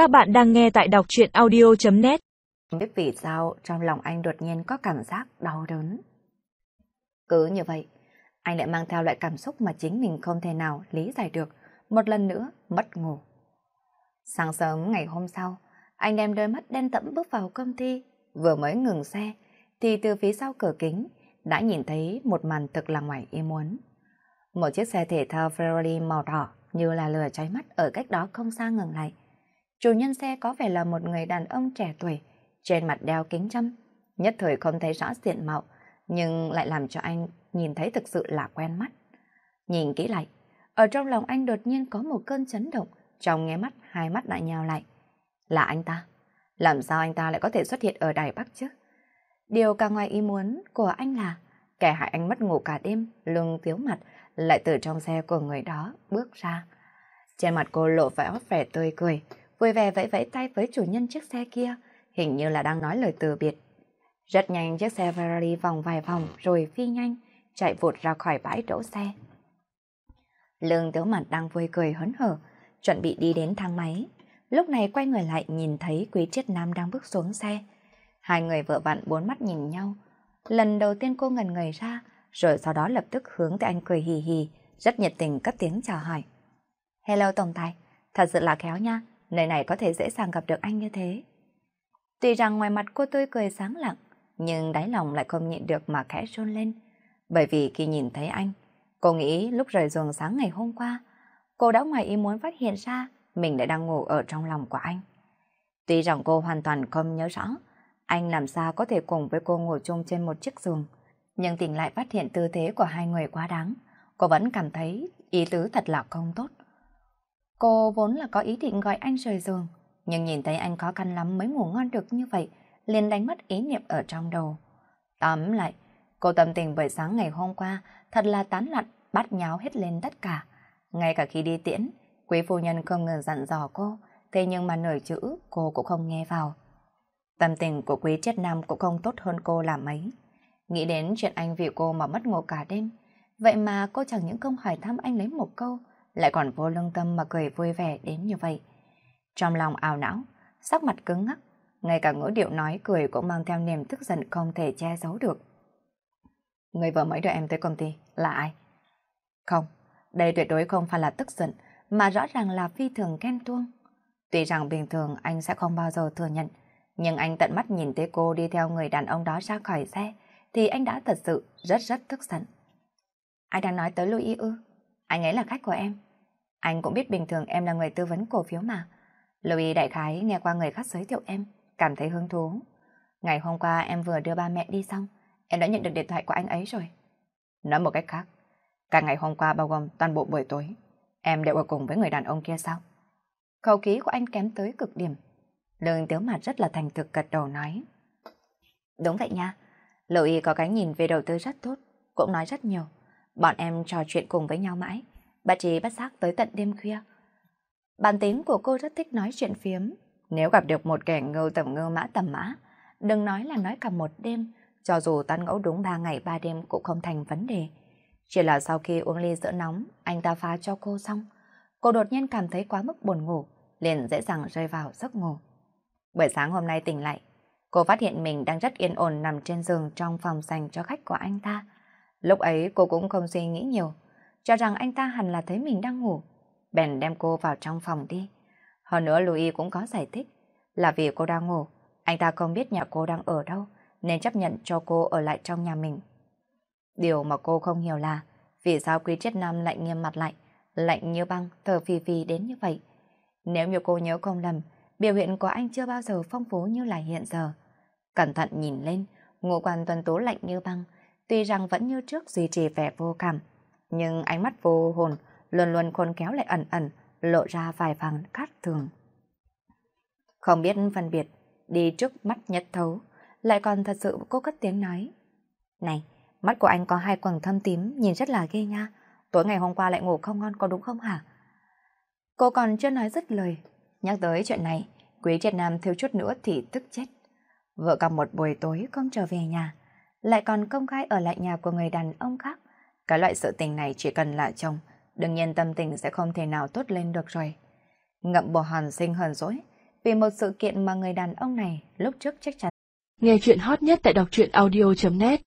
Các bạn đang nghe tại đọc chuyện audio.net Không biết vì sao trong lòng anh đột nhiên có cảm giác đau đớn. Cứ như vậy, anh lại mang theo loại cảm xúc mà chính mình không thể nào lý giải được, một lần nữa mất ngủ. Sáng sớm ngày hôm sau, anh đem đôi mắt đen tẫm bước vào công ty, vừa mới ngừng xe, thì từ phía sau cửa kính đã nhìn thấy một màn thực là ngoài ý muốn. Một chiếc xe thể thao Ferrari màu đỏ như là lửa cháy mắt ở cách đó không xa ngừng lại. Chủ nhân xe có vẻ là một người đàn ông trẻ tuổi, trên mặt đeo kính châm, nhất thời không thấy rõ diện mạo, nhưng lại làm cho anh nhìn thấy thực sự là quen mắt. Nhìn kỹ lại, ở trong lòng anh đột nhiên có một cơn chấn động, trong nghe mắt hai mắt lại nhào lại. Là anh ta? Làm sao anh ta lại có thể xuất hiện ở Đài Bắc chứ? Điều càng ngoài ý muốn của anh là kẻ hại anh mất ngủ cả đêm, lưng tiếu mặt, lại từ trong xe của người đó bước ra. Trên mặt cô lộ vẻ vẻ tươi cười, vui vẻ vẫy vẫy tay với chủ nhân chiếc xe kia, hình như là đang nói lời từ biệt. Rất nhanh chiếc xe Ferrari vòng vài vòng rồi phi nhanh, chạy vụt ra khỏi bãi đỗ xe. Lương tiếu mặt đang vui cười hớn hở, chuẩn bị đi đến thang máy. Lúc này quay người lại nhìn thấy quý triết nam đang bước xuống xe. Hai người vợ vặn bốn mắt nhìn nhau. Lần đầu tiên cô ngần người ra, rồi sau đó lập tức hướng tới anh cười hì hì, rất nhiệt tình cất tiếng chào hỏi. Hello Tổng Tài, thật sự là khéo nha, nơi này có thể dễ dàng gặp được anh như thế. Tuy rằng ngoài mặt cô tươi cười sáng lặng, nhưng đáy lòng lại không nhịn được mà khẽ run lên. Bởi vì khi nhìn thấy anh, cô nghĩ lúc rời giường sáng ngày hôm qua, cô đã ngoài ý muốn phát hiện ra mình đã đang ngủ ở trong lòng của anh. Tuy rằng cô hoàn toàn không nhớ rõ, anh làm sao có thể cùng với cô ngủ chung trên một chiếc giường, nhưng tỉnh lại phát hiện tư thế của hai người quá đáng. Cô vẫn cảm thấy ý tứ thật là không tốt. Cô vốn là có ý định gọi anh rời giường, nhưng nhìn thấy anh khó khăn lắm mới ngủ ngon được như vậy, liền đánh mất ý niệm ở trong đầu. Tóm lại, cô tâm tình buổi sáng ngày hôm qua thật là tán loạn, bắt nháo hết lên tất cả. Ngay cả khi đi tiễn, quý phu nhân không ngừng dặn dò cô, thế nhưng mà nửa chữ cô cũng không nghe vào. Tâm tình của quý chết nam cũng không tốt hơn cô là mấy. Nghĩ đến chuyện anh vì cô mà mất ngủ cả đêm, vậy mà cô chẳng những không hỏi thăm anh lấy một câu, lại còn vô lương tâm mà cười vui vẻ đến như vậy. Trong lòng ảo não, sắc mặt cứng ngắc, ngay cả ngữ điệu nói cười cũng mang theo niềm tức giận không thể che giấu được. Người vợ mới đưa em tới công ty là ai? Không, đây tuyệt đối không phải là tức giận, mà rõ ràng là phi thường ghen tuông. Tuy rằng bình thường anh sẽ không bao giờ thừa nhận, nhưng anh tận mắt nhìn thấy cô đi theo người đàn ông đó ra khỏi xe, thì anh đã thật sự rất rất tức giận. Ai đang nói tới Louis ư? Anh ấy là khách của em. Anh cũng biết bình thường em là người tư vấn cổ phiếu mà. Louis đại khái nghe qua người khác giới thiệu em, cảm thấy hứng thú. Ngày hôm qua em vừa đưa ba mẹ đi xong, em đã nhận được điện thoại của anh ấy rồi. Nói một cách khác, cả ngày hôm qua bao gồm toàn bộ buổi tối, em đều ở cùng với người đàn ông kia sao? Khẩu khí của anh kém tới cực điểm. Lương tiếu mặt rất là thành thực gật đầu nói. Đúng vậy nha, Louis có cái nhìn về đầu tư rất tốt, cũng nói rất nhiều. Bọn em trò chuyện cùng với nhau mãi, Bà trí bắt giác tới tận đêm khuya. Bản tính của cô rất thích nói chuyện phiếm. Nếu gặp được một kẻ ngưu tầm ngưu mã tầm mã, đừng nói là nói cả một đêm, cho dù tán ngẫu đúng ba ngày ba đêm cũng không thành vấn đề. Chỉ là sau khi uống ly sữa nóng, anh ta pha cho cô xong, cô đột nhiên cảm thấy quá mức buồn ngủ, liền dễ dàng rơi vào giấc ngủ. Buổi sáng hôm nay tỉnh lại, cô phát hiện mình đang rất yên ổn nằm trên giường trong phòng dành cho khách của anh ta. Lúc ấy cô cũng không suy nghĩ nhiều, cho rằng anh ta hẳn là thấy mình đang ngủ. Bèn đem cô vào trong phòng đi. Hơn nữa Louis cũng có giải thích, là vì cô đang ngủ, anh ta không biết nhà cô đang ở đâu, nên chấp nhận cho cô ở lại trong nhà mình. Điều mà cô không hiểu là, vì sao quý chết nam lại nghiêm mặt lại, lạnh như băng, thờ phì phì đến như vậy. Nếu như cô nhớ không lầm, biểu hiện của anh chưa bao giờ phong phú như là hiện giờ. Cẩn thận nhìn lên, ngũ quan tuần tố lạnh như băng, tuy rằng vẫn như trước duy trì vẻ vô cảm, nhưng ánh mắt vô hồn luôn luôn khôn kéo lại ẩn ẩn, lộ ra vài phần khác thường. Không biết phân biệt, đi trước mắt nhất thấu, lại còn thật sự cô cất tiếng nói. Này, mắt của anh có hai quầng thâm tím, nhìn rất là ghê nha. Tối ngày hôm qua lại ngủ không ngon có đúng không hả? Cô còn chưa nói dứt lời. Nhắc tới chuyện này, Quý Triệt Nam thiếu chút nữa thì tức chết. Vợ cầm một buổi tối không trở về nhà, lại còn công khai ở lại nhà của người đàn ông khác. Cái loại sự tình này chỉ cần là chồng, đương nhiên tâm tình sẽ không thể nào tốt lên được rồi. Ngậm bồ hòn sinh hờn dỗi, vì một sự kiện mà người đàn ông này lúc trước chắc chắn. Nghe chuyện hot nhất tại đọc truyện audio.net